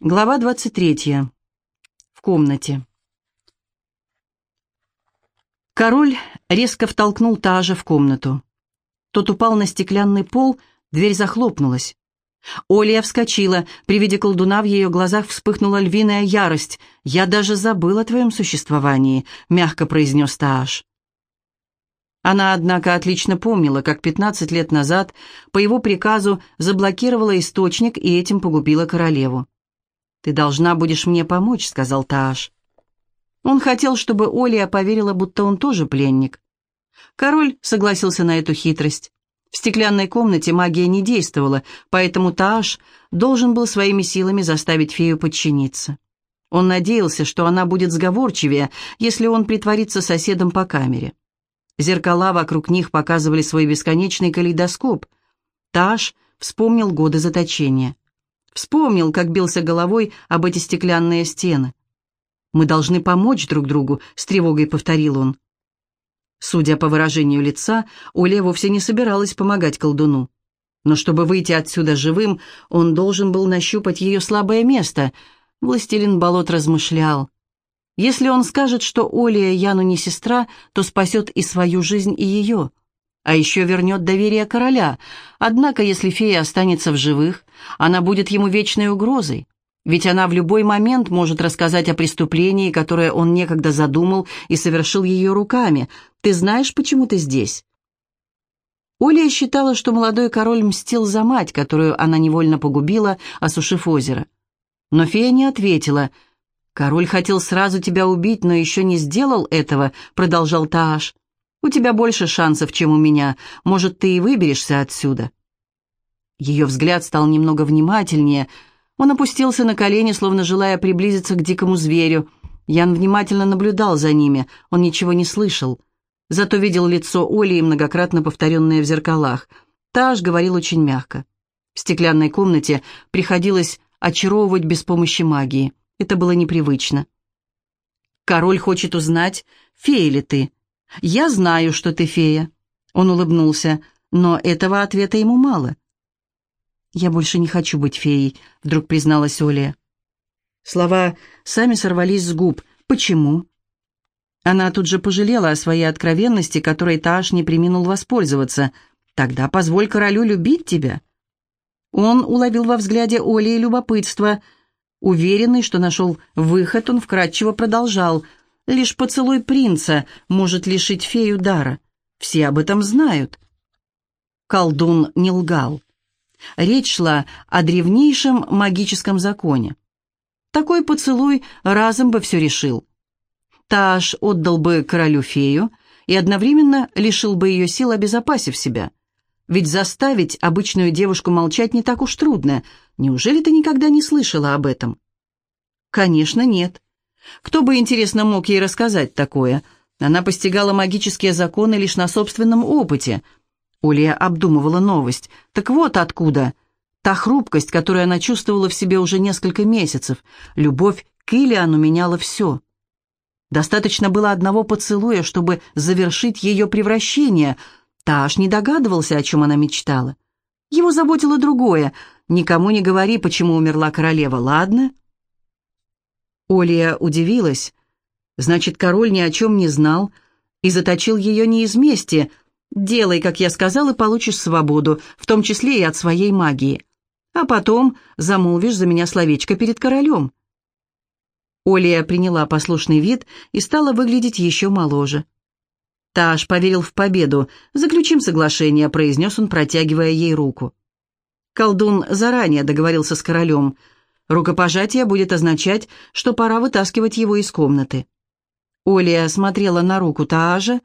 Глава 23. В комнате. Король резко втолкнул Таажа в комнату. Тот упал на стеклянный пол, дверь захлопнулась. Олия вскочила, при виде колдуна в ее глазах вспыхнула львиная ярость. «Я даже забыл о твоем существовании», — мягко произнес Тааж. Она, однако, отлично помнила, как 15 лет назад по его приказу заблокировала источник и этим погубила королеву. «Ты должна будешь мне помочь», — сказал Тааш. Он хотел, чтобы Олия поверила, будто он тоже пленник. Король согласился на эту хитрость. В стеклянной комнате магия не действовала, поэтому Тааш должен был своими силами заставить фею подчиниться. Он надеялся, что она будет сговорчивее, если он притворится соседом по камере. Зеркала вокруг них показывали свой бесконечный калейдоскоп. Тааш вспомнил годы заточения. Вспомнил, как бился головой об эти стеклянные стены. «Мы должны помочь друг другу», — с тревогой повторил он. Судя по выражению лица, Оля вовсе не собиралась помогать колдуну. Но чтобы выйти отсюда живым, он должен был нащупать ее слабое место. Властелин болот размышлял. Если он скажет, что Оля Яну не сестра, то спасет и свою жизнь, и ее а еще вернет доверие короля. Однако, если фея останется в живых, она будет ему вечной угрозой. Ведь она в любой момент может рассказать о преступлении, которое он некогда задумал и совершил ее руками. Ты знаешь, почему ты здесь?» Оля считала, что молодой король мстил за мать, которую она невольно погубила, осушив озеро. Но фея не ответила. «Король хотел сразу тебя убить, но еще не сделал этого», — продолжал Тааш. У тебя больше шансов, чем у меня. Может, ты и выберешься отсюда». Ее взгляд стал немного внимательнее. Он опустился на колени, словно желая приблизиться к дикому зверю. Ян внимательно наблюдал за ними. Он ничего не слышал. Зато видел лицо Оли, многократно повторенное в зеркалах. Таш говорил очень мягко. В стеклянной комнате приходилось очаровывать без помощи магии. Это было непривычно. «Король хочет узнать, фея ли ты?» «Я знаю, что ты фея». Он улыбнулся, но этого ответа ему мало. «Я больше не хочу быть феей», — вдруг призналась Оля. Слова сами сорвались с губ. «Почему?» Она тут же пожалела о своей откровенности, которой Таш не приминул воспользоваться. «Тогда позволь королю любить тебя». Он уловил во взгляде Оли любопытство. Уверенный, что нашел выход, он вкратчиво продолжал — Лишь поцелуй принца может лишить фею дара. Все об этом знают. Колдун не лгал. Речь шла о древнейшем магическом законе. Такой поцелуй разом бы все решил. Таш отдал бы королю фею и одновременно лишил бы ее сил, обезопасив себя. Ведь заставить обычную девушку молчать не так уж трудно. Неужели ты никогда не слышала об этом? Конечно, нет. Кто бы, интересно, мог ей рассказать такое? Она постигала магические законы лишь на собственном опыте. Улья обдумывала новость. Так вот откуда. Та хрупкость, которую она чувствовала в себе уже несколько месяцев. Любовь к Ильяну меняла все. Достаточно было одного поцелуя, чтобы завершить ее превращение. Таш не догадывался, о чем она мечтала. Его заботило другое. «Никому не говори, почему умерла королева, ладно?» Олия удивилась. Значит, король ни о чем не знал и заточил ее не из мести. «Делай, как я сказал, и получишь свободу, в том числе и от своей магии. А потом замолвишь за меня словечко перед королем». Олия приняла послушный вид и стала выглядеть еще моложе. Таш поверил в победу. «Заключим соглашение», — произнес он, протягивая ей руку. Колдун заранее договорился с королем — Рукопожатие будет означать, что пора вытаскивать его из комнаты. Оля смотрела на руку Таажа.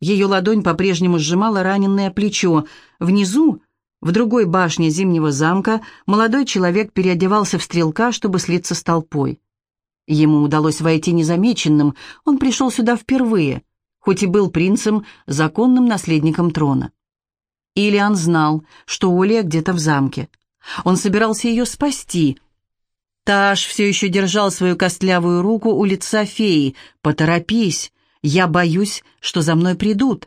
Ее ладонь по-прежнему сжимала раненое плечо. Внизу, в другой башне Зимнего замка, молодой человек переодевался в стрелка, чтобы слиться с толпой. Ему удалось войти незамеченным, он пришел сюда впервые, хоть и был принцем, законным наследником трона. Илиан знал, что Оля где-то в замке. Он собирался ее спасти — Таш все еще держал свою костлявую руку у лица феи. «Поторопись! Я боюсь, что за мной придут!»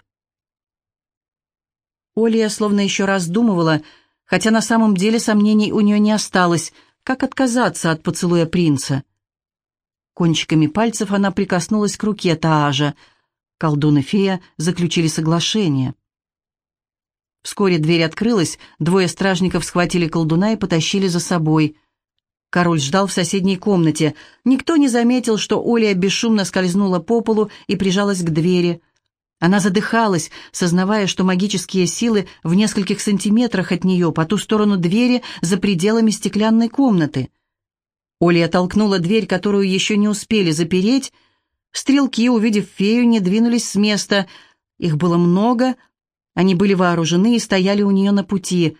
Олия словно еще раз думывала, хотя на самом деле сомнений у нее не осталось. Как отказаться от поцелуя принца? Кончиками пальцев она прикоснулась к руке Таажа. Колдун и фея заключили соглашение. Вскоре дверь открылась, двое стражников схватили колдуна и потащили за собой. Король ждал в соседней комнате. Никто не заметил, что Оля бесшумно скользнула по полу и прижалась к двери. Она задыхалась, сознавая, что магические силы в нескольких сантиметрах от нее, по ту сторону двери, за пределами стеклянной комнаты. Оля толкнула дверь, которую еще не успели запереть. Стрелки, увидев фею, не двинулись с места. Их было много, они были вооружены и стояли у нее на пути.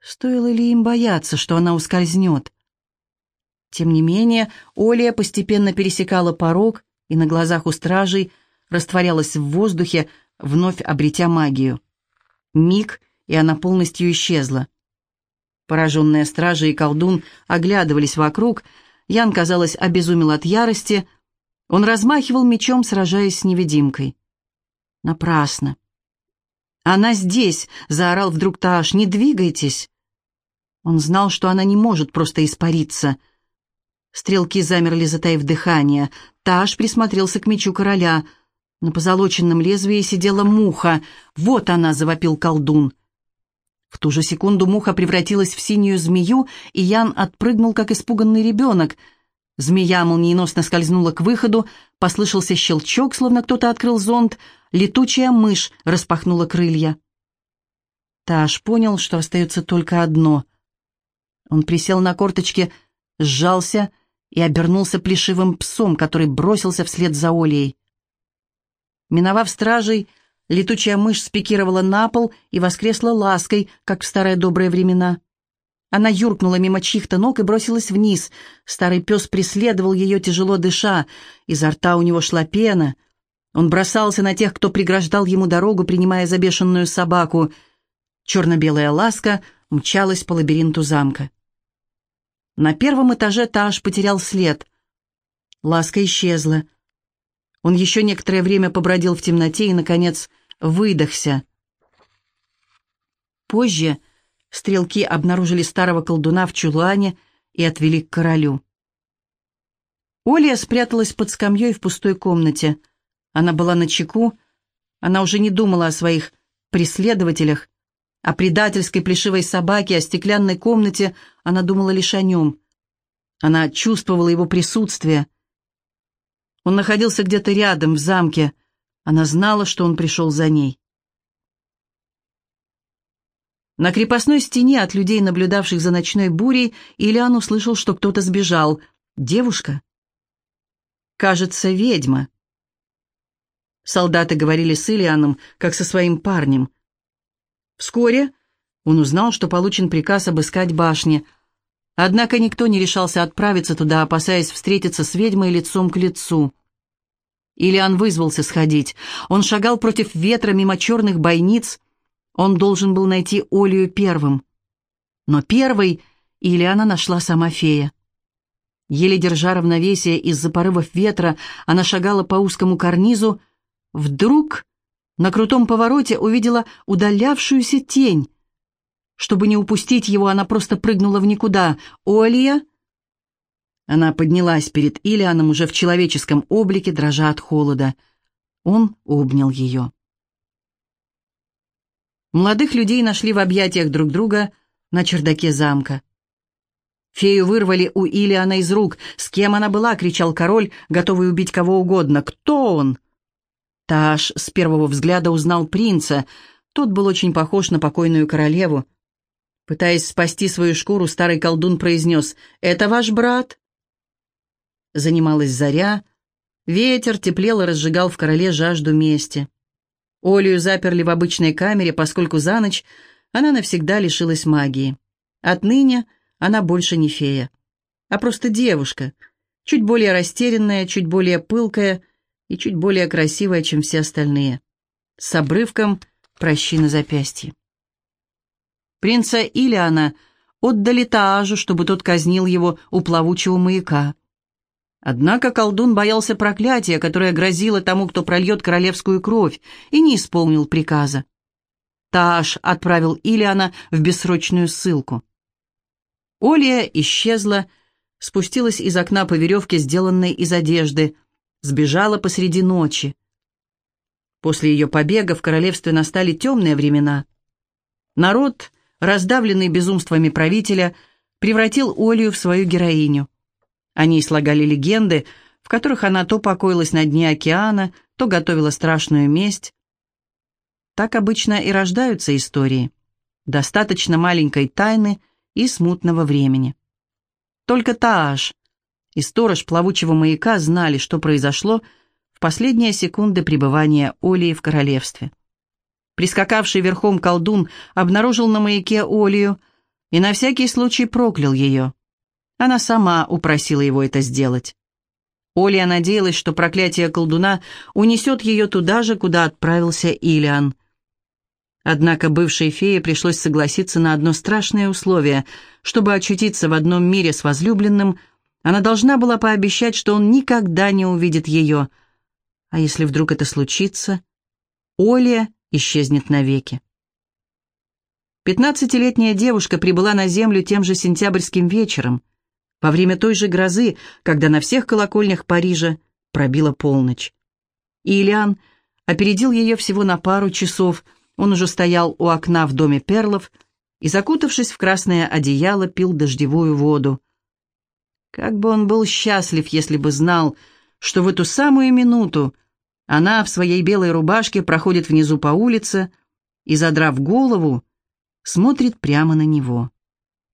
Стоило ли им бояться, что она ускользнет? Тем не менее, Оля постепенно пересекала порог и на глазах у стражей растворялась в воздухе, вновь обретя магию. Миг, и она полностью исчезла. Пораженные стражи и колдун оглядывались вокруг. Ян, казалось, обезумел от ярости. Он размахивал мечом, сражаясь с невидимкой. Напрасно. «Она здесь!» — заорал вдруг Тааш. «Не двигайтесь!» Он знал, что она не может просто испариться. Стрелки замерли, затаив дыхание. Тааш присмотрелся к мечу короля. На позолоченном лезвии сидела муха. «Вот она!» — завопил колдун. В ту же секунду муха превратилась в синюю змею, и Ян отпрыгнул, как испуганный ребенок. Змея молниеносно скользнула к выходу, послышался щелчок, словно кто-то открыл зонт — летучая мышь распахнула крылья. Таш понял, что остается только одно. Он присел на корточки, сжался и обернулся плешивым псом, который бросился вслед за Олей. Миновав стражей, летучая мышь спикировала на пол и воскресла лаской, как в старые добрые времена. Она юркнула мимо чьих-то ног и бросилась вниз. Старый пес преследовал ее, тяжело дыша. Изо рта у него шла пена — он бросался на тех, кто преграждал ему дорогу, принимая за бешеную собаку. Черно-белая ласка мчалась по лабиринту замка. На первом этаже Таш потерял след. Ласка исчезла. Он еще некоторое время побродил в темноте и, наконец, выдохся. Позже стрелки обнаружили старого колдуна в чулане и отвели к королю. Оля спряталась под скамьей в пустой комнате — она была на чеку, она уже не думала о своих преследователях, о предательской плешивой собаке, о стеклянной комнате, она думала лишь о нем. Она чувствовала его присутствие. Он находился где-то рядом, в замке. Она знала, что он пришел за ней. На крепостной стене от людей, наблюдавших за ночной бурей, Ильян услышал, что кто-то сбежал. Девушка? Кажется, ведьма. Солдаты говорили с Ильяном, как со своим парнем. Вскоре он узнал, что получен приказ обыскать башни. Однако никто не решался отправиться туда, опасаясь встретиться с ведьмой лицом к лицу. Ильян вызвался сходить. Он шагал против ветра мимо черных бойниц. Он должен был найти Олию первым. Но первой Ильяна нашла сама фея. Еле держа равновесие из-за порывов ветра, она шагала по узкому карнизу, Вдруг на крутом повороте увидела удалявшуюся тень. Чтобы не упустить его, она просто прыгнула в никуда. «Олия!» Она поднялась перед Илианом уже в человеческом облике, дрожа от холода. Он обнял ее. Молодых людей нашли в объятиях друг друга на чердаке замка. Фею вырвали у Илиана из рук. «С кем она была?» — кричал король, готовый убить кого угодно. «Кто он?» Таш с первого взгляда узнал принца. Тот был очень похож на покойную королеву. Пытаясь спасти свою шкуру, старый колдун произнес «Это ваш брат?» Занималась заря. Ветер теплел и разжигал в короле жажду мести. Олию заперли в обычной камере, поскольку за ночь она навсегда лишилась магии. Отныне она больше не фея, а просто девушка, чуть более растерянная, чуть более пылкая, и чуть более красивая, чем все остальные, с обрывком прощи на запястье. Принца Илиана отдали Таажу, чтобы тот казнил его у плавучего маяка. Однако колдун боялся проклятия, которое грозило тому, кто прольет королевскую кровь, и не исполнил приказа. Тааш отправил Илиана в бессрочную ссылку. Олия исчезла, спустилась из окна по веревке, сделанной из одежды, сбежала посреди ночи. После ее побега в королевстве настали темные времена. Народ, раздавленный безумствами правителя, превратил Олию в свою героиню. Они слагали легенды, в которых она то покоилась на дне океана, то готовила страшную месть. Так обычно и рождаются истории. Достаточно маленькой тайны и смутного времени. Только Тааш и сторож плавучего маяка знали, что произошло в последние секунды пребывания Олии в королевстве. Прискакавший верхом колдун обнаружил на маяке Олию и на всякий случай проклял ее. Она сама упросила его это сделать. Олия надеялась, что проклятие колдуна унесет ее туда же, куда отправился Илиан. Однако бывшей фее пришлось согласиться на одно страшное условие. Чтобы очутиться в одном мире с возлюбленным, она должна была пообещать, что он никогда не увидит ее. А если вдруг это случится, Оля исчезнет навеки. Пятнадцатилетняя девушка прибыла на землю тем же сентябрьским вечером, во время той же грозы, когда на всех колокольнях Парижа пробила полночь. Ильян опередил ее всего на пару часов – он уже стоял у окна в доме Перлов и, закутавшись в красное одеяло, пил дождевую воду. Как бы он был счастлив, если бы знал, что в эту самую минуту она в своей белой рубашке проходит внизу по улице и, задрав голову, смотрит прямо на него.